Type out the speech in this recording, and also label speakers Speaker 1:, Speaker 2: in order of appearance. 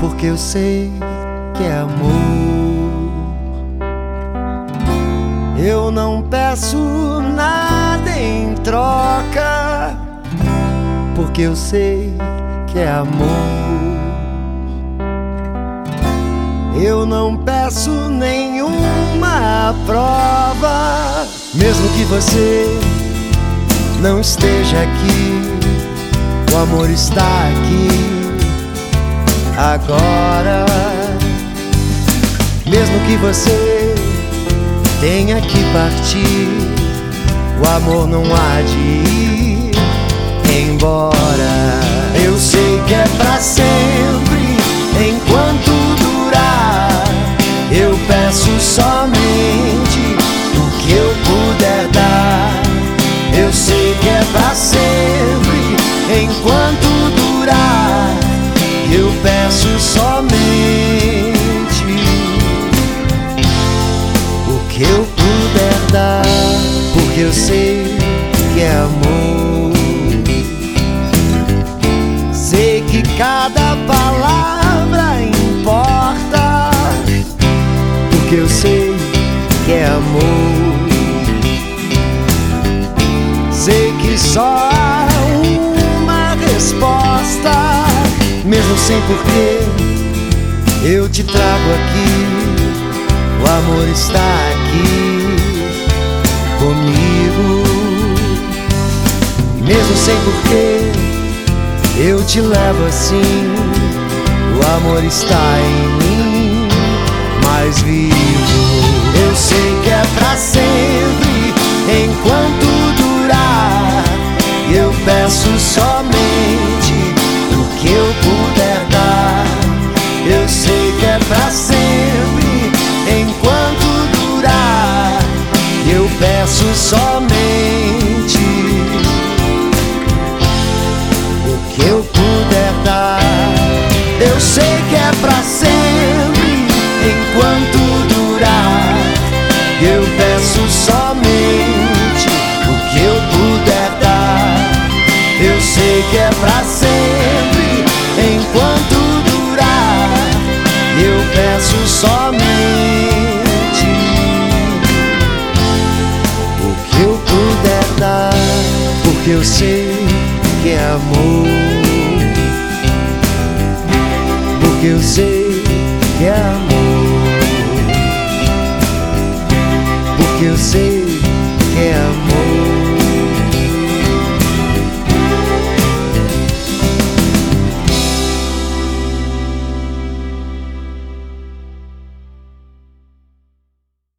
Speaker 1: porque eu sei que é amor. Eu não peço nada em troca, porque eu sei que é amor. Eu não peço nenhuma prova, mesmo que você não esteja aqui, o amor está aqui agora. Mesmo que você tenha que partir, o amor não há de ir embora. Eu sei que é pra sempre, enquanto durar. Eu peço somente o que eu puder dar. Eu sei que é pra sempre, enquanto eu sei que é amor. Sei que cada palavra importa, porque eu sei que é amor. Sei que só há uma resposta, mesmo sem porquê. Eu te trago aqui, o amor está Mesmo sem porquê, eu te levo assim. O amor está em mim, mais vivo. Eu sei que é pra sempre, enquanto durar. Eu peço somente o que eu puder dar. Eu sei que é pra sempre, enquanto durar. Eu peço somente que eu puder dar. Eu sei que é pra sempre, enquanto durar. Eu peço somente o que eu puder dar. Eu sei que é pra sempre, enquanto durar. Eu peço somente o que eu puder dar, porque eu sei que é amor. Porque eu sei